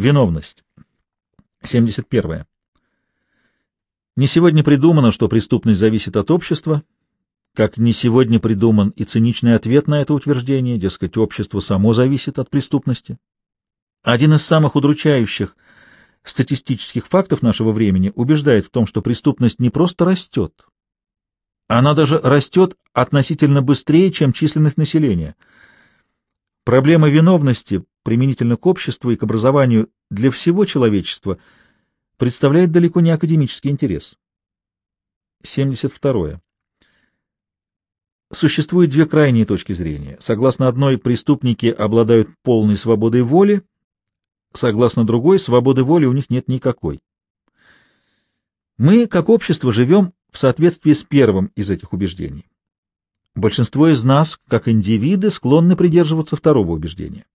Виновность. 71. Не сегодня придумано, что преступность зависит от общества, как не сегодня придуман и циничный ответ на это утверждение, дескать, общество само зависит от преступности. Один из самых удручающих статистических фактов нашего времени убеждает в том, что преступность не просто растет, она даже растет относительно быстрее, чем численность населения. Проблема виновности применительно к обществу и к образованию для всего человечества представляет далеко не академический интерес. 72. Существует две крайние точки зрения. Согласно одной, преступники обладают полной свободой воли, согласно другой, свободы воли у них нет никакой. Мы, как общество, живем в соответствии с первым из этих убеждений. Большинство из нас, как индивиды, склонны придерживаться второго убеждения.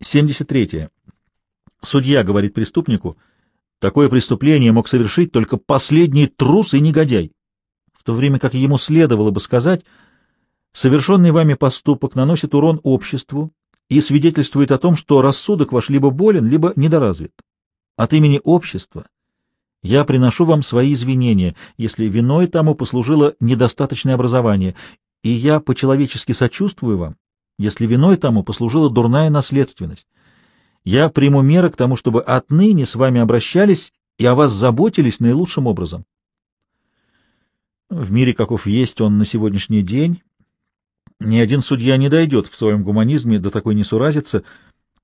73. Судья говорит преступнику, такое преступление мог совершить только последний трус и негодяй, в то время как ему следовало бы сказать, совершенный вами поступок наносит урон обществу и свидетельствует о том, что рассудок ваш либо болен, либо недоразвит. От имени общества я приношу вам свои извинения, если виной тому послужило недостаточное образование, и я по-человечески сочувствую вам, если виной тому послужила дурная наследственность. Я приму меры к тому, чтобы отныне с вами обращались и о вас заботились наилучшим образом. В мире, каков есть он на сегодняшний день, ни один судья не дойдет в своем гуманизме до такой несуразицы,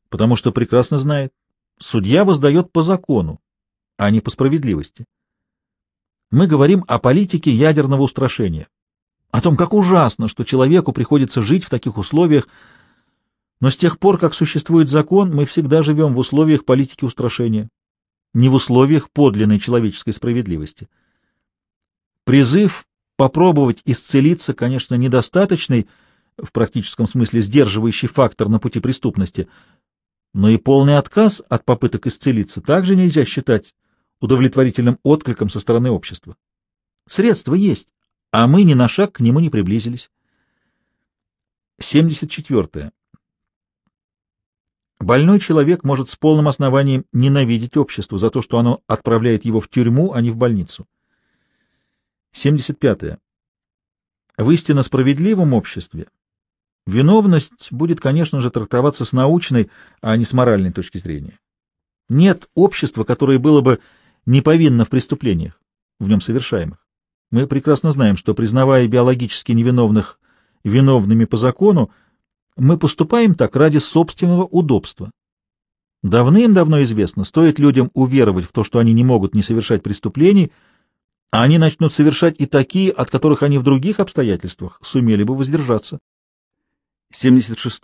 потому что прекрасно знает, судья воздает по закону, а не по справедливости. Мы говорим о политике ядерного устрашения, о том, как ужасно, что человеку приходится жить в таких условиях, но с тех пор, как существует закон, мы всегда живем в условиях политики устрашения, не в условиях подлинной человеческой справедливости. Призыв попробовать исцелиться, конечно, недостаточный, в практическом смысле сдерживающий фактор на пути преступности, но и полный отказ от попыток исцелиться также нельзя считать удовлетворительным откликом со стороны общества. Средства есть, а мы ни на шаг к нему не приблизились. 74. Больной человек может с полным основанием ненавидеть общество за то, что оно отправляет его в тюрьму, а не в больницу. 75. В истинно справедливом обществе виновность будет, конечно же, трактоваться с научной, а не с моральной точки зрения. Нет общества, которое было бы не повинно в преступлениях, в нем совершаемых. Мы прекрасно знаем, что, признавая биологически невиновных виновными по закону, мы поступаем так ради собственного удобства. Давным-давно известно, стоит людям уверовать в то, что они не могут не совершать преступлений, а они начнут совершать и такие, от которых они в других обстоятельствах сумели бы воздержаться. 76.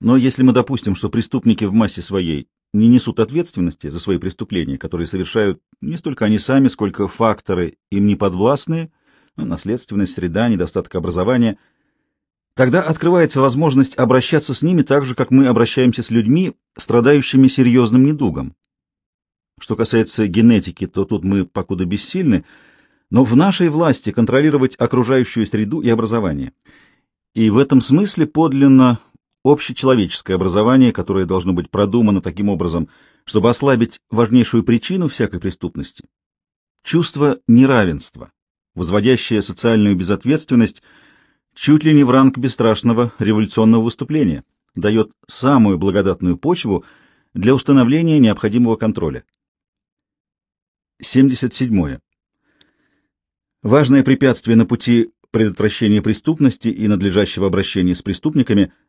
Но если мы допустим, что преступники в массе своей не несут ответственности за свои преступления, которые совершают не столько они сами, сколько факторы им неподвластные, ну, наследственность, среда, недостаток образования, тогда открывается возможность обращаться с ними так же, как мы обращаемся с людьми, страдающими серьезным недугом. Что касается генетики, то тут мы покуда бессильны, но в нашей власти контролировать окружающую среду и образование. И в этом смысле подлинно общечеловеческое образование, которое должно быть продумано таким образом, чтобы ослабить важнейшую причину всякой преступности. Чувство неравенства, возводящее социальную безответственность чуть ли не в ранг бесстрашного революционного выступления, дает самую благодатную почву для установления необходимого контроля. 77. Важное препятствие на пути предотвращения преступности и надлежащего обращения с преступниками –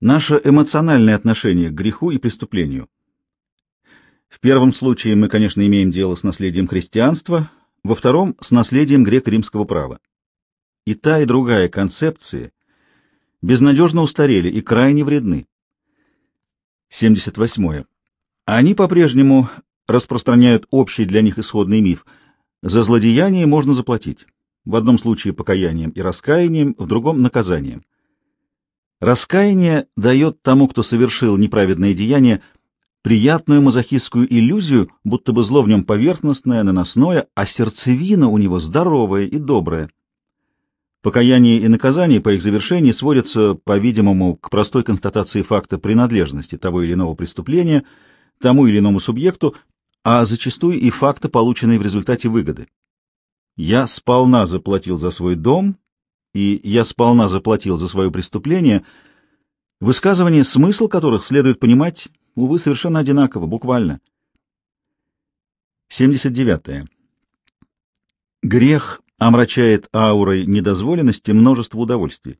Наше эмоциональное отношение к греху и преступлению. В первом случае мы, конечно, имеем дело с наследием христианства, во втором — с наследием греко-римского права. И та, и другая концепции безнадежно устарели и крайне вредны. 78. Они по-прежнему распространяют общий для них исходный миф. За злодеяние можно заплатить. В одном случае покаянием и раскаянием, в другом — наказанием. Раскаяние дает тому, кто совершил неправедное деяние, приятную мазохистскую иллюзию, будто бы зло в нем поверхностное, наносное, а сердцевина у него здоровая и добрая. Покаяние и наказание по их завершении сводятся, по-видимому, к простой констатации факта принадлежности того или иного преступления тому или иному субъекту, а зачастую и факта, полученной в результате выгоды. Я сполна заплатил за свой дом, и я сполна заплатил за свое преступление, высказывания, смысл которых следует понимать, увы, совершенно одинаково, буквально. 79. -е. Грех омрачает аурой недозволенности множество удовольствий.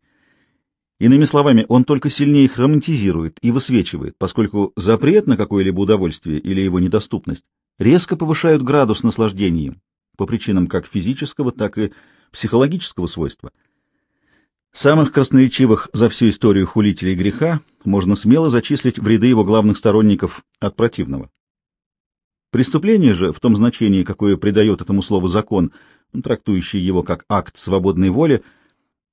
Иными словами, он только сильнее их романтизирует и высвечивает, поскольку запрет на какое-либо удовольствие или его недоступность резко повышают градус наслаждения по причинам как физического, так и психологического свойства. Самых красноречивых за всю историю хулителей греха можно смело зачислить в ряды его главных сторонников от противного. Преступление же, в том значении, какое придает этому слову закон, трактующий его как акт свободной воли,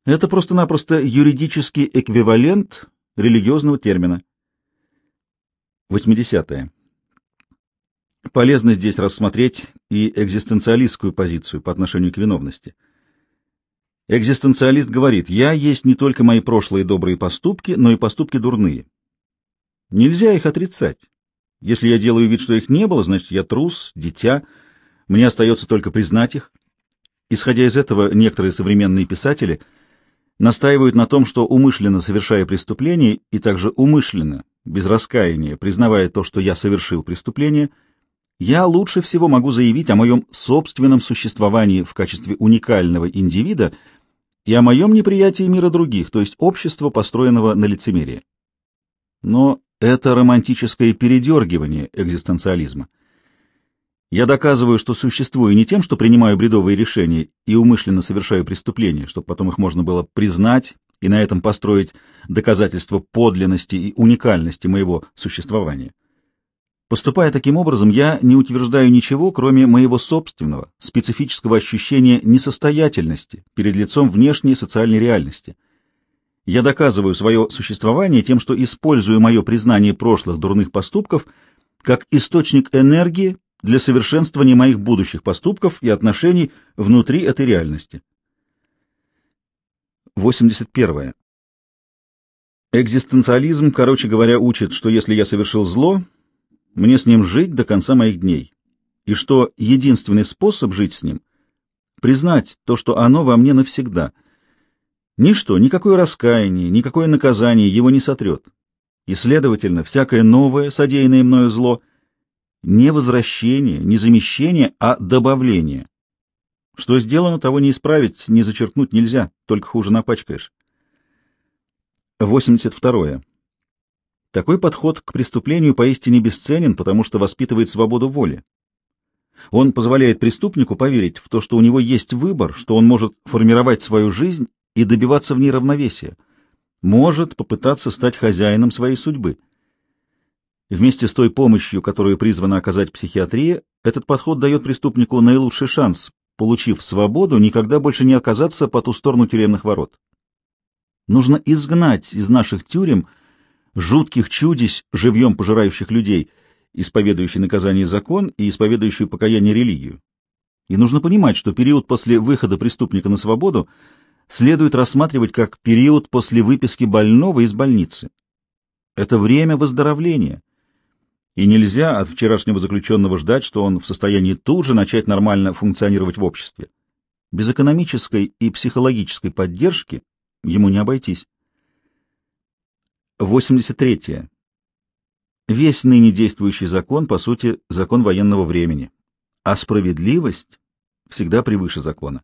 это просто-напросто юридический эквивалент религиозного термина. 80. -е. Полезно здесь рассмотреть и экзистенциалистскую позицию по отношению к виновности. Экзистенциалист говорит, я есть не только мои прошлые добрые поступки, но и поступки дурные. Нельзя их отрицать. Если я делаю вид, что их не было, значит, я трус, дитя, мне остается только признать их. Исходя из этого, некоторые современные писатели – настаивают на том, что умышленно совершая преступление и также умышленно, без раскаяния, признавая то, что я совершил преступление, я лучше всего могу заявить о моем собственном существовании в качестве уникального индивида и о моем неприятии мира других, то есть общества, построенного на лицемерии. Но это романтическое передергивание экзистенциализма — я доказываю, что существую не тем, что принимаю бредовые решения и умышленно совершаю преступления, чтобы потом их можно было признать и на этом построить доказательство подлинности и уникальности моего существования. Поступая таким образом, я не утверждаю ничего, кроме моего собственного, специфического ощущения несостоятельности перед лицом внешней социальной реальности. Я доказываю свое существование тем, что использую мое признание прошлых дурных поступков как источник энергии для совершенствования моих будущих поступков и отношений внутри этой реальности. 81. Экзистенциализм, короче говоря, учит, что если я совершил зло, мне с ним жить до конца моих дней, и что единственный способ жить с ним — признать то, что оно во мне навсегда. Ничто, никакое раскаяние, никакое наказание его не сотрет. И, следовательно, всякое новое, содеянное мною зло — не возвращение, не замещение, а добавление. Что сделано, того не исправить, не зачеркнуть нельзя, только хуже напачкаешь. 82. Такой подход к преступлению поистине бесценен, потому что воспитывает свободу воли. Он позволяет преступнику поверить в то, что у него есть выбор, что он может формировать свою жизнь и добиваться в ней равновесия, может попытаться стать хозяином своей судьбы. Вместе с той помощью, которую призвана оказать психиатрия, этот подход дает преступнику наилучший шанс, получив свободу, никогда больше не оказаться по ту сторону тюремных ворот. Нужно изгнать из наших тюрем жутких чудищ, живьем пожирающих людей, исповедующих наказание закон и исповедующих покаяние религию. И нужно понимать, что период после выхода преступника на свободу следует рассматривать как период после выписки больного из больницы. Это время выздоровления — и нельзя от вчерашнего заключенного ждать, что он в состоянии тут же начать нормально функционировать в обществе. Без экономической и психологической поддержки ему не обойтись. 83. -е. Весь ныне действующий закон, по сути, закон военного времени, а справедливость всегда превыше закона.